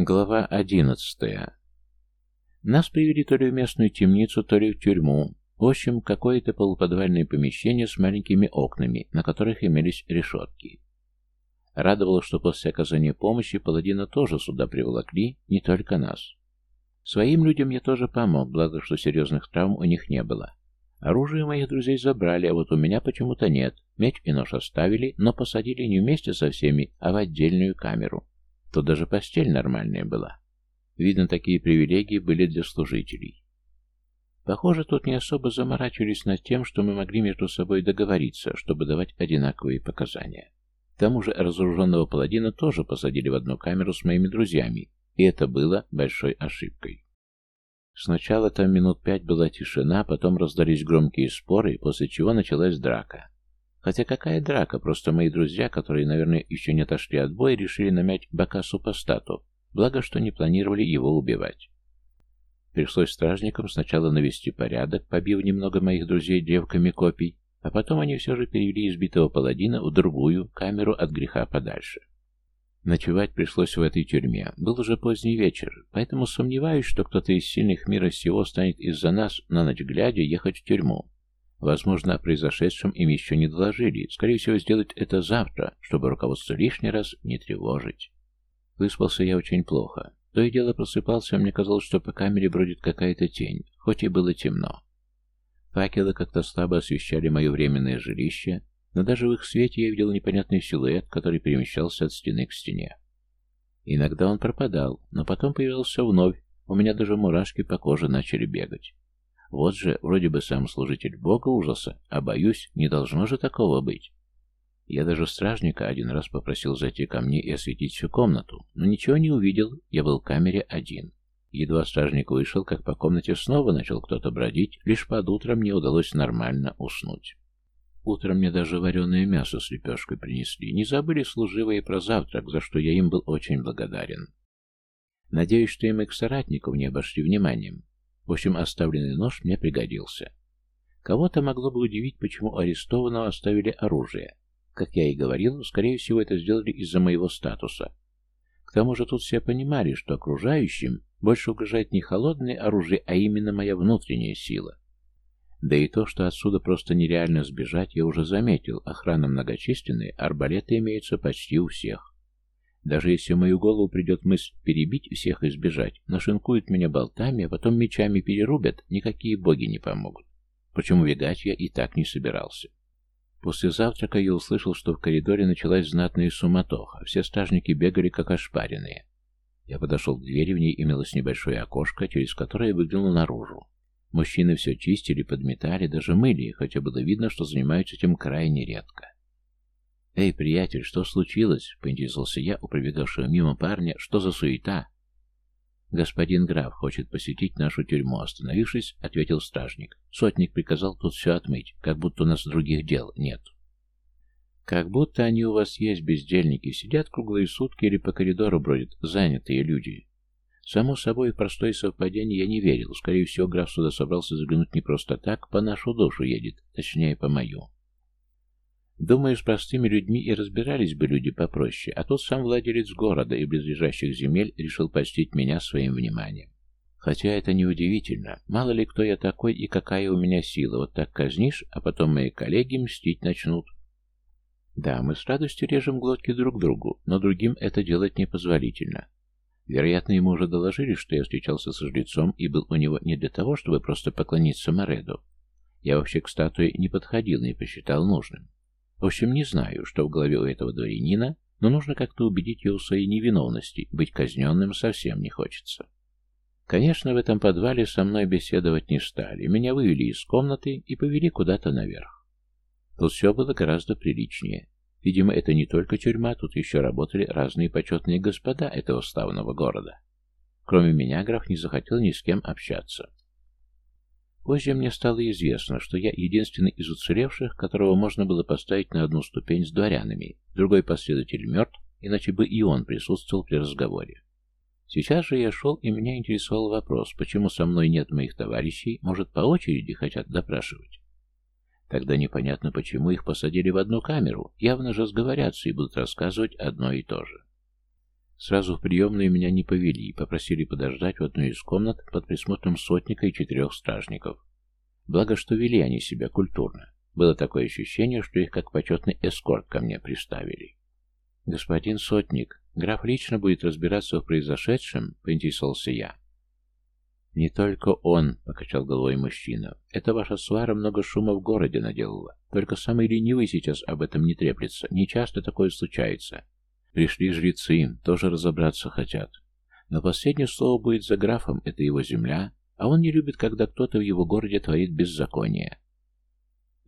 Глава одиннадцатая. Нас привели то ли в местную темницу, то ли в тюрьму. В общем, какое-то полуподвальное помещение с маленькими окнами, на которых имелись решетки. Радовало, что после оказания помощи паладина тоже сюда приволокли, не только нас. Своим людям я тоже помог, благо, что серьезных травм у них не было. Оружие моих друзей забрали, а вот у меня почему-то нет. Меч и нож оставили, но посадили не вместе со всеми, а в отдельную камеру. Тут даже постель нормальная была. Видно, такие привилегии были для служителей. Похоже, тут не особо заморачивались над тем, что мы могли между собой договориться, чтобы давать одинаковые показания. К тому же разоруженного паладина тоже посадили в одну камеру с моими друзьями, и это было большой ошибкой. Сначала там минут пять была тишина, потом раздались громкие споры, после чего началась драка. Хотя какая драка, просто мои друзья, которые, наверное, еще не отошли от боя, решили намять бока супостату, благо, что не планировали его убивать. Пришлось стражникам сначала навести порядок, побив немного моих друзей девками копий, а потом они все же перевели избитого паладина в другую камеру от греха подальше. Ночевать пришлось в этой тюрьме. Был уже поздний вечер, поэтому сомневаюсь, что кто-то из сильных мира сего станет из-за нас на ночь глядя ехать в тюрьму. Возможно, о произошедшем им еще не доложили. Скорее всего, сделать это завтра, чтобы руководство лишний раз не тревожить. Выспался я очень плохо. То и дело просыпался, мне казалось, что по камере бродит какая-то тень, хоть и было темно. Факелы как-то слабо освещали мое временное жилище, но даже в их свете я видел непонятный силуэт, который перемещался от стены к стене. Иногда он пропадал, но потом появился вновь, у меня даже мурашки по коже начали бегать. Вот же, вроде бы сам служитель бога ужаса, а боюсь, не должно же такого быть. Я даже стражника один раз попросил зайти ко мне и осветить всю комнату, но ничего не увидел, я был в камере один. Едва стражник вышел, как по комнате снова начал кто-то бродить, лишь под утро мне удалось нормально уснуть. Утром мне даже вареное мясо с лепешкой принесли. Не забыли служивые про завтрак, за что я им был очень благодарен. Надеюсь, что и моих соратников не обошли вниманием. В общем, оставленный нож мне пригодился. Кого-то могло бы удивить, почему арестованного оставили оружие. Как я и говорил, скорее всего, это сделали из-за моего статуса. К тому же тут все понимали, что окружающим больше угрожает не холодное оружие, а именно моя внутренняя сила. Да и то, что отсюда просто нереально сбежать, я уже заметил. Охрана многочисленная, арбалеты имеются почти у всех. Даже если в мою голову придет мысль перебить всех и сбежать, нашинкуют меня болтами, а потом мечами перерубят, никакие боги не помогут. Почему бегать я и так не собирался. После завтрака я услышал, что в коридоре началась знатная суматоха. Все стражники бегали, как ошпаренные. Я подошел к двери, в ней имелось небольшое окошко, через которое выглянул наружу. Мужчины все чистили, подметали, даже мыли, хотя было видно, что занимаются этим крайне редко. «Эй, приятель, что случилось?» — поинтересовался я у пробегавшего мимо парня. «Что за суета?» «Господин граф хочет посетить нашу тюрьму», — остановившись, ответил стражник. «Сотник приказал тут все отмыть, как будто у нас других дел нет». «Как будто они у вас есть, бездельники, сидят круглые сутки или по коридору бродят, занятые люди». Само собой, простое совпадение я не верил. Скорее всего, граф сюда собрался заглянуть не просто так, по нашу душу едет, точнее, по мою. Думаю, с простыми людьми и разбирались бы люди попроще, а тот сам владелец города и близлежащих земель решил почтить меня своим вниманием. Хотя это неудивительно. Мало ли кто я такой и какая у меня сила. Вот так казнишь, а потом мои коллеги мстить начнут. Да, мы с радостью режем глотки друг другу, но другим это делать непозволительно. Вероятно, ему уже доложили, что я встречался с жрецом и был у него не для того, чтобы просто поклониться Мореду. Я вообще к статуе не подходил и посчитал нужным. В общем, не знаю, что в голове у этого дворянина, но нужно как-то убедить его в своей невиновности, быть казненным совсем не хочется. Конечно, в этом подвале со мной беседовать не стали, меня вывели из комнаты и повели куда-то наверх. Тут все было гораздо приличнее. Видимо, это не только тюрьма, тут еще работали разные почетные господа этого славного города. Кроме меня, граф не захотел ни с кем общаться. Позже мне стало известно, что я единственный из уцелевших, которого можно было поставить на одну ступень с дворянами. Другой последователь мертв, иначе бы и он присутствовал при разговоре. Сейчас же я шел, и меня интересовал вопрос, почему со мной нет моих товарищей, может, по очереди хотят допрашивать. Тогда непонятно, почему их посадили в одну камеру, явно же сговорятся и будут рассказывать одно и то же. Сразу в приемную меня не повели, попросили подождать в одной из комнат под присмотром сотника и четырех стражников. Благо, что вели они себя культурно. Было такое ощущение, что их как почетный эскорт ко мне приставили. «Господин Сотник, граф лично будет разбираться в произошедшем?» — поинтересовался я. «Не только он», — покачал головой мужчина. «Это ваша свара много шума в городе наделала. Только самый ленивый сейчас об этом не треплется. Не часто такое случается. Пришли жрецы, тоже разобраться хотят. Но последнее слово будет за графом, это его земля, а он не любит, когда кто-то в его городе творит беззаконие».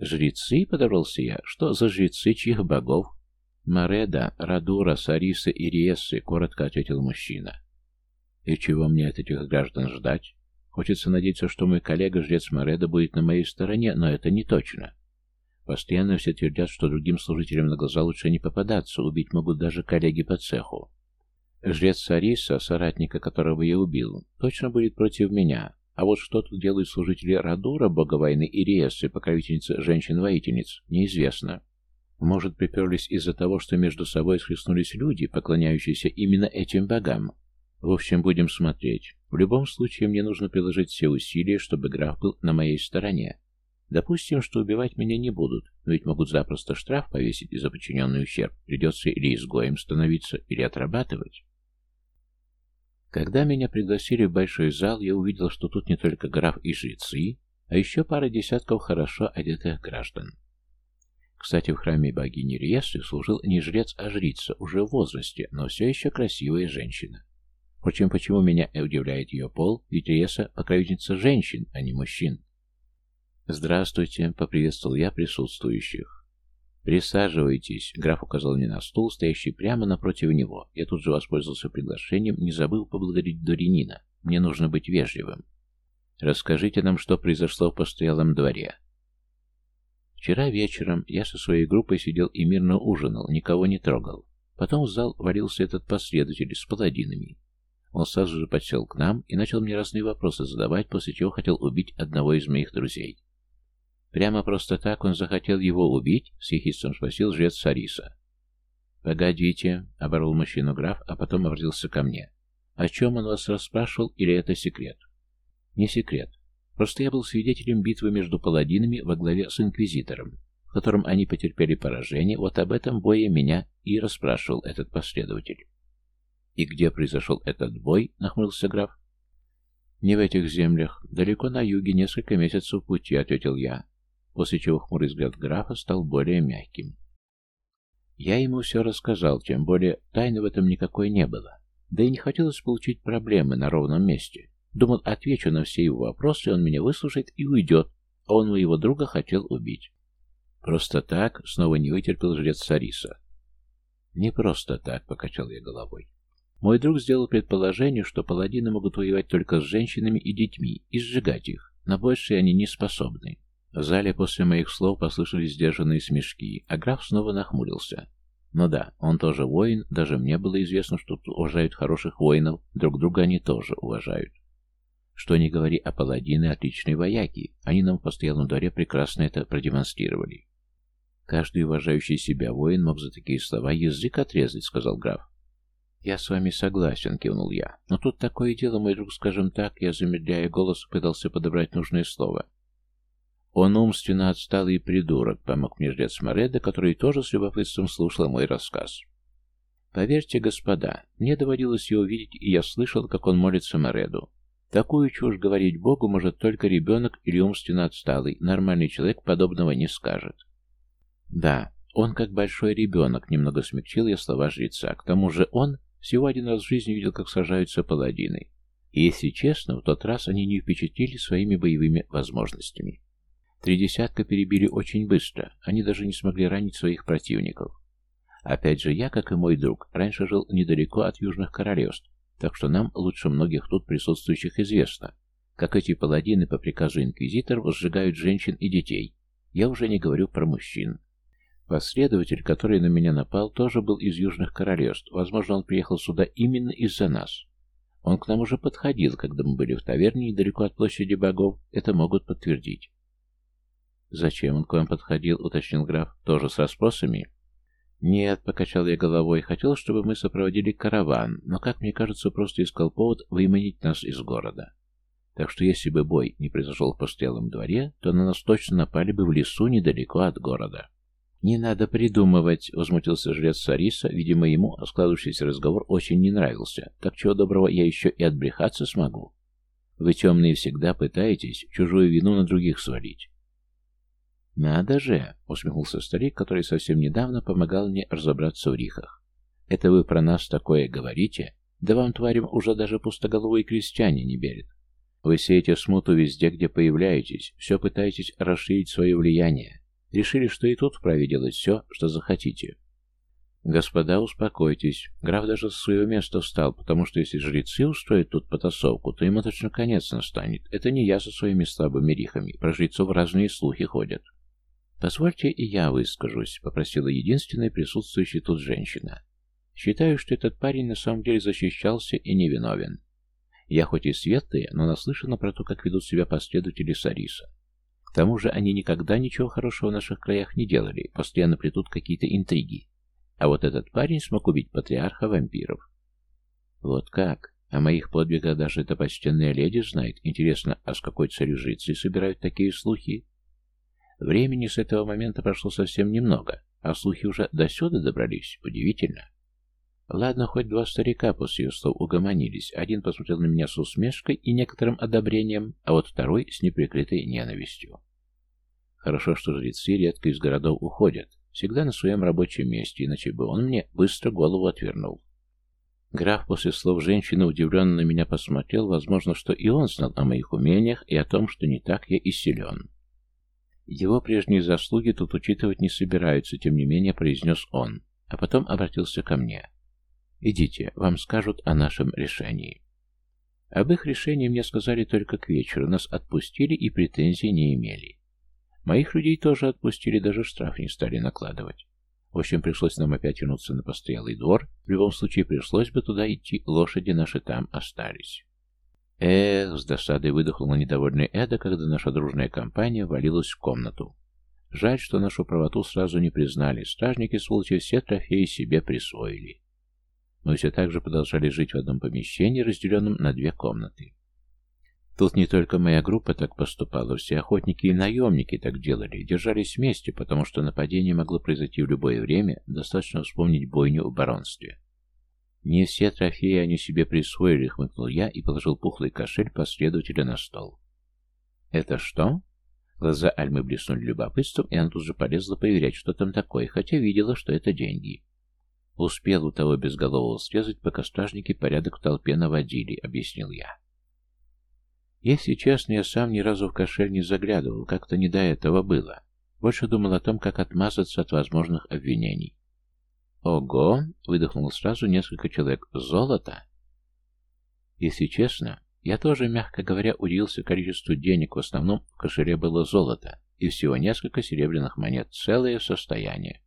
«Жрецы?» — подобрался я. «Что за жрецы, чьих богов?» «Мареда, Радура, Сариса и Риесы», — коротко ответил мужчина. «И чего мне от этих граждан ждать?» Хочется надеяться, что мой коллега, жрец Мореда, будет на моей стороне, но это не точно. Постоянно все твердят, что другим служителям на глаза лучше не попадаться, убить могут даже коллеги по цеху. Жрец Сариса, соратника которого я убил, точно будет против меня. А вот что тут делают служители Радура, бога войны и Риесы, покровительницы женщин-воительниц, неизвестно. Может, приперлись из-за того, что между собой схлестнулись люди, поклоняющиеся именно этим богам, в общем, будем смотреть. В любом случае, мне нужно приложить все усилия, чтобы граф был на моей стороне. Допустим, что убивать меня не будут, но ведь могут запросто штраф повесить за подчиненный ущерб. Придется или изгоем становиться, или отрабатывать. Когда меня пригласили в большой зал, я увидел, что тут не только граф и жрецы, а еще пара десятков хорошо одетых граждан. Кстати, в храме богини Риесы служил не жрец, а жрица, уже в возрасте, но все еще красивая женщина. Впрочем, почему меня удивляет ее пол, ведь Риеса — покровительница женщин, а не мужчин. «Здравствуйте», — поприветствовал я присутствующих. «Присаживайтесь», — граф указал мне на стул, стоящий прямо напротив него. Я тут же воспользовался приглашением, не забыл поблагодарить дворянина. Мне нужно быть вежливым. «Расскажите нам, что произошло в постоялом дворе». Вчера вечером я со своей группой сидел и мирно ужинал, никого не трогал. Потом в зал валился этот последователь с паладинами. Он сразу же подсел к нам и начал мне разные вопросы задавать, после чего хотел убить одного из моих друзей. Прямо просто так он захотел его убить? С ехидством спросил жрец Сариса. «Погодите», — оборвал мужчину граф, а потом обратился ко мне. «О чем он вас расспрашивал, или это секрет?» «Не секрет. Просто я был свидетелем битвы между паладинами во главе с инквизитором, в котором они потерпели поражение, вот об этом бое меня и расспрашивал этот последователь». «И где произошел этот бой?» — нахмурился граф. «Не в этих землях. Далеко на юге, несколько месяцев пути», — ответил я, после чего хмурый взгляд графа стал более мягким. Я ему все рассказал, тем более тайны в этом никакой не было. Да и не хотелось получить проблемы на ровном месте. Думал, отвечу на все его вопросы, он меня выслушает и уйдет, а он моего друга хотел убить. Просто так снова не вытерпел жрец Сариса. Не просто так, покачал я головой. Мой друг сделал предположение, что паладины могут воевать только с женщинами и детьми и сжигать их. На большее они не способны. В зале после моих слов послышались сдержанные смешки, а граф снова нахмурился. Ну да, он тоже воин, даже мне было известно, что тут уважают хороших воинов, друг друга они тоже уважают. Что не говори о паладины, отличные вояки, они нам в постоянном дворе прекрасно это продемонстрировали. Каждый уважающий себя воин мог за такие слова язык отрезать, сказал граф. «Я с вами согласен», — кивнул я. «Но тут такое дело, мой друг, скажем так, я, замедляя голос, пытался подобрать нужное слово». «Он умственно отсталый придурок», — помог мне жрец Мореда, который тоже с любопытством слушал мой рассказ. «Поверьте, господа, мне доводилось его видеть, и я слышал, как он молится Мореду. Такую чушь говорить Богу может только ребенок или умственно отсталый, нормальный человек подобного не скажет». «Да, он как большой ребенок», — немного смягчил я слова жреца. «К тому же он всего один раз в жизни видел, как сажаются паладины. И, если честно, в тот раз они не впечатлили своими боевыми возможностями. Три десятка перебили очень быстро, они даже не смогли ранить своих противников. Опять же, я, как и мой друг, раньше жил недалеко от Южных Королевств, так что нам лучше многих тут присутствующих известно, как эти паладины по приказу инквизиторов сжигают женщин и детей. Я уже не говорю про мужчин. Последователь, который на меня напал, тоже был из Южных Королевств. Возможно, он приехал сюда именно из-за нас. Он к нам уже подходил, когда мы были в таверне недалеко от площади богов. Это могут подтвердить. «Зачем он к вам подходил?» — уточнил граф. «Тоже с расспросами?» «Нет», — покачал я головой, — «хотел, чтобы мы сопроводили караван, но, как мне кажется, просто искал повод выманить нас из города. Так что если бы бой не произошел в постоялом дворе, то на нас точно напали бы в лесу недалеко от города». «Не надо придумывать», — возмутился жрец Сариса. Видимо, ему складывающийся разговор очень не нравился. «Так чего доброго, я еще и отбрехаться смогу. Вы, темные, всегда пытаетесь чужую вину на других свалить. «Надо же!» — усмехнулся старик, который совсем недавно помогал мне разобраться в рихах. «Это вы про нас такое говорите? Да вам, тварям, уже даже пустоголовые крестьяне не верят. Вы сеете смуту везде, где появляетесь, все пытаетесь расширить свое влияние. Решили, что и тут вправе делать все, что захотите. Господа, успокойтесь. Граф даже с своего места встал, потому что если жрецы устроят тут потасовку, то ему точно конец настанет. Это не я со своими слабыми рихами. Про жрецов разные слухи ходят. «Позвольте и я выскажусь», — попросила единственная присутствующая тут женщина. «Считаю, что этот парень на самом деле защищался и невиновен. Я хоть и светлая, но наслышана про то, как ведут себя последователи Сариса. К тому же они никогда ничего хорошего в наших краях не делали, постоянно плетут какие-то интриги. А вот этот парень смог убить патриарха вампиров. Вот как? О моих подвигах даже эта почтенная леди знает. Интересно, а с какой целью жрецы собирают такие слухи? Времени с этого момента прошло совсем немного, а слухи уже до сюда добрались. Удивительно. Ладно, хоть два старика после ее слов угомонились. Один посмотрел на меня с усмешкой и некоторым одобрением, а вот второй с неприкрытой ненавистью. Хорошо, что жрецы редко из городов уходят. Всегда на своем рабочем месте, иначе бы он мне быстро голову отвернул. Граф после слов женщины удивленно на меня посмотрел, возможно, что и он знал о моих умениях и о том, что не так я и силен. Его прежние заслуги тут учитывать не собираются, тем не менее произнес он, а потом обратился ко мне. «Идите, вам скажут о нашем решении». Об их решении мне сказали только к вечеру, нас отпустили и претензий не имели. Моих людей тоже отпустили, даже штраф не стали накладывать. В общем, пришлось нам опять вернуться на постоялый двор. В любом случае, пришлось бы туда идти, лошади наши там остались. Эх, с досадой выдохнула недовольная Эда, когда наша дружная компания валилась в комнату. Жаль, что нашу правоту сразу не признали. Стражники, сволочи, все трофеи себе присвоили. Мы все так же продолжали жить в одном помещении, разделенном на две комнаты. Тут не только моя группа так поступала, все охотники и наемники так делали, держались вместе, потому что нападение могло произойти в любое время, достаточно вспомнить бойню в баронстве. «Не все трофеи они себе присвоили», — хмыкнул я и положил пухлый кошель последователя на стол. «Это что?» Глаза Альмы блеснули любопытством, и она тут же полезла проверять, что там такое, хотя видела, что это деньги. «Успел у того безголового срезать, пока стражники порядок в толпе наводили», — объяснил я. Если честно, я сам ни разу в кошель не заглядывал, как-то не до этого было. Больше думал о том, как отмазаться от возможных обвинений. «Ого!» — выдохнул сразу несколько человек. «Золото?» Если честно, я тоже, мягко говоря, удивился количеству денег. В основном в кошеле было золото, и всего несколько серебряных монет, целое состояние.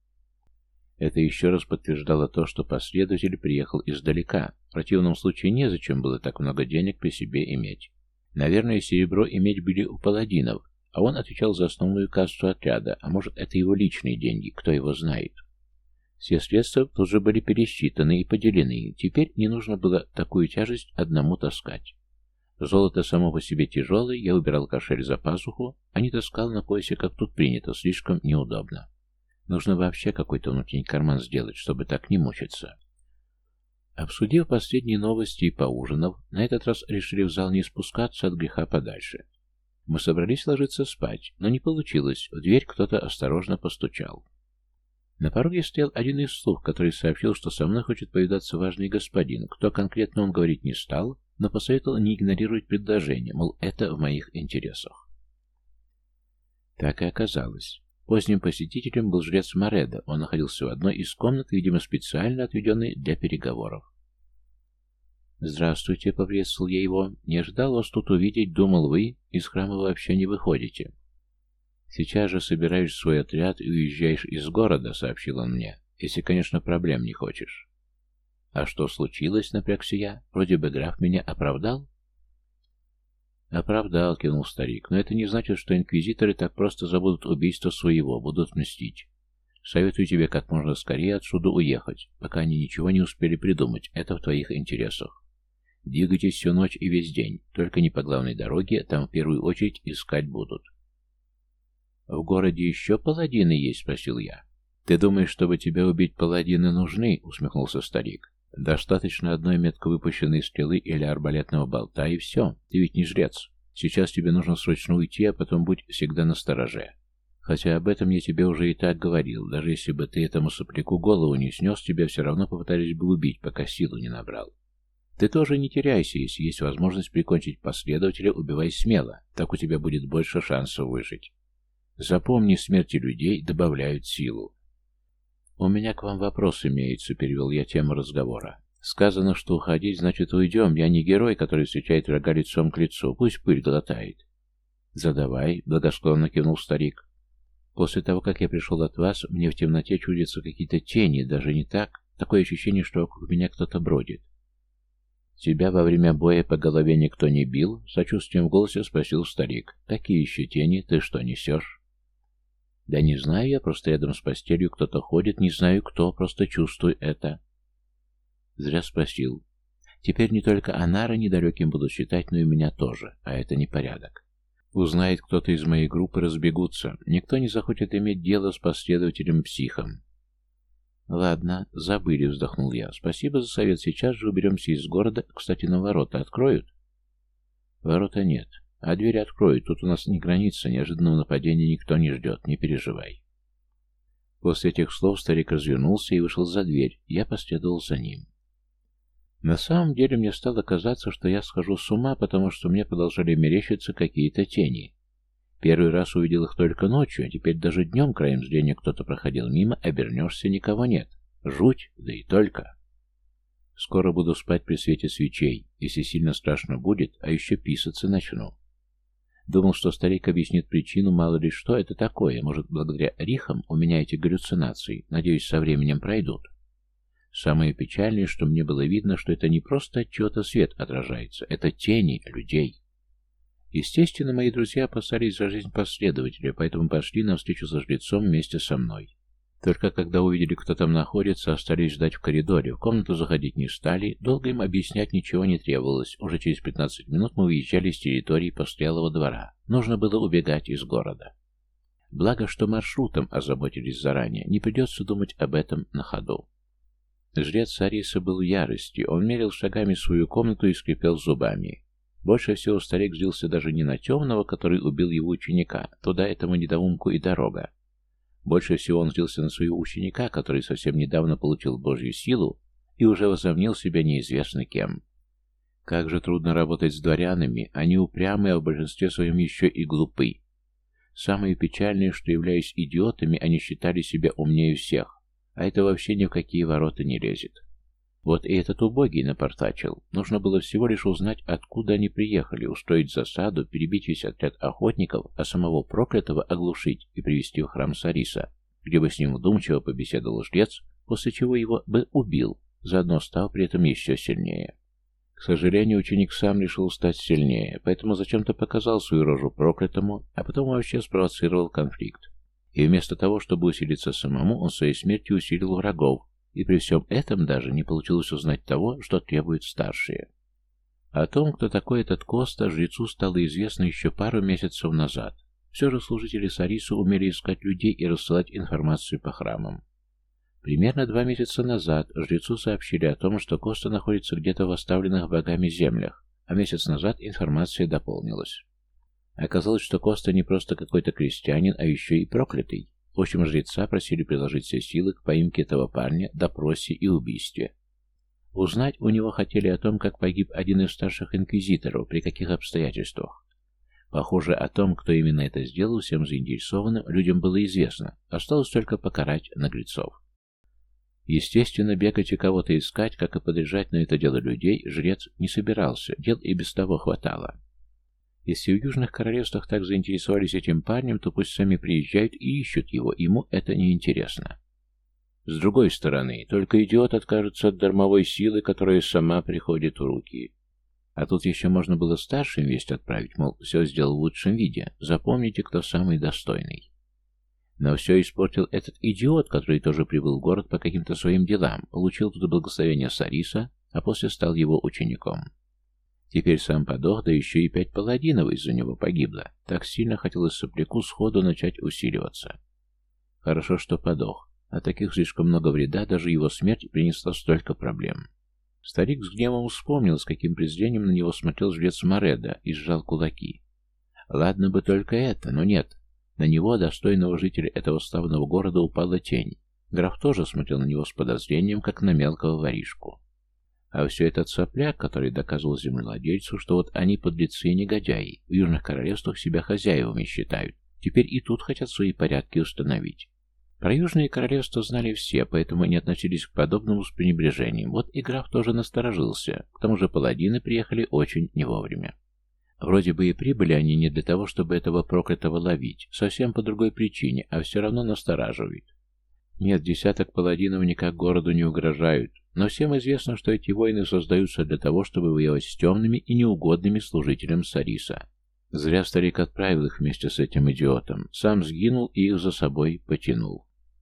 Это еще раз подтверждало то, что последователь приехал издалека. В противном случае незачем было так много денег при себе иметь. Наверное, серебро иметь были у паладинов, а он отвечал за основную кассу отряда, а может, это его личные деньги, кто его знает. Все средства тоже были пересчитаны и поделены, теперь не нужно было такую тяжесть одному таскать. Золото само по себе тяжелое, я убирал кошель за пазуху, а не таскал на поясе, как тут принято, слишком неудобно. Нужно вообще какой-то внутренний карман сделать, чтобы так не мучиться. Обсудив последние новости и поужинав, на этот раз решили в зал не спускаться от греха подальше. Мы собрались ложиться спать, но не получилось, в дверь кто-то осторожно постучал. На пороге стоял один из слуг, который сообщил, что со мной хочет повидаться важный господин. Кто конкретно он говорить не стал, но посоветовал не игнорировать предложение, мол, это в моих интересах. Так и оказалось. Поздним посетителем был жрец Мореда. Он находился в одной из комнат, видимо, специально отведенной для переговоров. «Здравствуйте», — поприветствовал я его. «Не ожидал вас тут увидеть, думал вы, из храма вообще не выходите». «Сейчас же собираешь свой отряд и уезжаешь из города», — сообщил он мне. «Если, конечно, проблем не хочешь». «А что случилось?» — напрягся я. «Вроде бы граф меня оправдал». «Оправдал», — кивнул старик, — «но это не значит, что инквизиторы так просто забудут убийство своего, будут мстить. Советую тебе как можно скорее отсюда уехать, пока они ничего не успели придумать. Это в твоих интересах. Двигайтесь всю ночь и весь день, только не по главной дороге, там в первую очередь искать будут. «В городе еще паладины есть?» — спросил я. «Ты думаешь, чтобы тебя убить паладины нужны?» — усмехнулся старик. «Достаточно одной метко выпущенной стрелы или арбалетного болта, и все. Ты ведь не жрец. Сейчас тебе нужно срочно уйти, а потом будь всегда на стороже. Хотя об этом я тебе уже и так говорил. Даже если бы ты этому сопляку голову не снес, тебя все равно попытались бы убить, пока силу не набрал. Ты тоже не теряйся, если есть возможность прикончить последователя, убивай смело. Так у тебя будет больше шансов выжить. Запомни, смерти людей добавляют силу. «У меня к вам вопрос имеется», — перевел я тему разговора. «Сказано, что уходить, значит уйдем. Я не герой, который встречает врага лицом к лицу. Пусть пыль глотает». «Задавай», — благосклонно кивнул старик. «После того, как я пришел от вас, мне в темноте чудятся какие-то тени, даже не так. Такое ощущение, что вокруг меня кто-то бродит». «Тебя во время боя по голове никто не бил?» — сочувствием в голосе спросил старик. «Какие еще тени? Ты что несешь?» Да не знаю я, просто рядом с постелью кто-то ходит, не знаю кто, просто чувствую это. Зря спросил. Теперь не только Анара недалеким буду считать, но и меня тоже, а это непорядок. Узнает кто-то из моей группы, разбегутся. Никто не захочет иметь дело с последователем-психом. Ладно, забыли, вздохнул я. Спасибо за совет, сейчас же уберемся из города. Кстати, на ворота откроют? Ворота нет. А дверь откроют, тут у нас не граница, неожиданного нападения никто не ждет, не переживай. После этих слов старик развернулся и вышел за дверь, я последовал за ним. На самом деле мне стало казаться, что я схожу с ума, потому что мне продолжали мерещиться какие-то тени. Первый раз увидел их только ночью, а теперь даже днем краем зрения кто-то проходил мимо, обернешься, никого нет. Жуть, да и только. Скоро буду спать при свете свечей, если сильно страшно будет, а еще писаться начну. Думал, что старик объяснит причину, мало ли что это такое. Может, благодаря рихам у меня эти галлюцинации, надеюсь, со временем пройдут. Самое печальное, что мне было видно, что это не просто от чего-то свет отражается, это тени людей. Естественно, мои друзья опасались за жизнь последователя, поэтому пошли на встречу со жрецом вместе со мной. Только когда увидели, кто там находится, остались ждать в коридоре. В комнату заходить не стали, долго им объяснять ничего не требовалось. Уже через 15 минут мы выезжали с территории постоялого двора. Нужно было убегать из города. Благо, что маршрутом озаботились заранее, не придется думать об этом на ходу. Жрец Ариса был в ярости, он мерил шагами свою комнату и скрипел зубами. Больше всего старик злился даже не на темного, который убил его ученика, туда этому недоумку и дорога, больше всего он злился на своего ученика, который совсем недавно получил Божью силу и уже возомнил себя неизвестно кем. Как же трудно работать с дворянами, они упрямые, а в большинстве своем еще и глупы. Самое печальное, что, являясь идиотами, они считали себя умнее всех, а это вообще ни в какие ворота не лезет. Вот и этот убогий напортачил. Нужно было всего лишь узнать, откуда они приехали, устроить засаду, перебить весь отряд охотников, а самого проклятого оглушить и привести в храм Сариса, где бы с ним вдумчиво побеседовал жрец, после чего его бы убил, заодно став при этом еще сильнее. К сожалению, ученик сам решил стать сильнее, поэтому зачем-то показал свою рожу проклятому, а потом вообще спровоцировал конфликт. И вместо того, чтобы усилиться самому, он своей смертью усилил врагов, и при всем этом даже не получилось узнать того, что требуют старшие. О том, кто такой этот Коста, жрецу стало известно еще пару месяцев назад. Все же служители Сарису умели искать людей и рассылать информацию по храмам. Примерно два месяца назад жрецу сообщили о том, что Коста находится где-то в оставленных богами землях, а месяц назад информация дополнилась. Оказалось, что Коста не просто какой-то крестьянин, а еще и проклятый. В общем, жреца просили приложить все силы к поимке этого парня, допросе и убийстве. Узнать у него хотели о том, как погиб один из старших инквизиторов, при каких обстоятельствах. Похоже, о том, кто именно это сделал, всем заинтересованным, людям было известно. Осталось только покарать наглецов. Естественно, бегать и кого-то искать, как и подряжать на это дело людей, жрец не собирался, дел и без того хватало. Если в Южных Королевствах так заинтересовались этим парнем, то пусть сами приезжают и ищут его, ему это не интересно. С другой стороны, только идиот откажется от дармовой силы, которая сама приходит в руки. А тут еще можно было старшим весть отправить, мол, все сделал в лучшем виде, запомните, кто самый достойный. Но все испортил этот идиот, который тоже прибыл в город по каким-то своим делам, получил тут благословение Сариса, а после стал его учеником. Теперь сам подох, да еще и пять паладинов из-за него погибло. Так сильно хотелось сопляку сходу начать усиливаться. Хорошо, что подох. А таких слишком много вреда, даже его смерть принесла столько проблем. Старик с гневом вспомнил, с каким презрением на него смотрел жрец Мореда и сжал кулаки. Ладно бы только это, но нет. На него, достойного жителя этого славного города, упала тень. Граф тоже смотрел на него с подозрением, как на мелкого воришку. А все этот сопляк, который доказывал землевладельцу, что вот они подлецы и негодяи, в южных королевствах себя хозяевами считают, теперь и тут хотят свои порядки установить. Про южные королевства знали все, поэтому не относились к подобному с пренебрежением. Вот и граф тоже насторожился, к тому же паладины приехали очень не вовремя. Вроде бы и прибыли они не для того, чтобы этого проклятого ловить, совсем по другой причине, а все равно настораживает. Нет, десяток паладинов никак городу не угрожают, но всем известно, что эти войны создаются для того, чтобы воевать с темными и неугодными служителям Сариса. Зря старик отправил их вместе с этим идиотом, сам сгинул и их за собой потянул.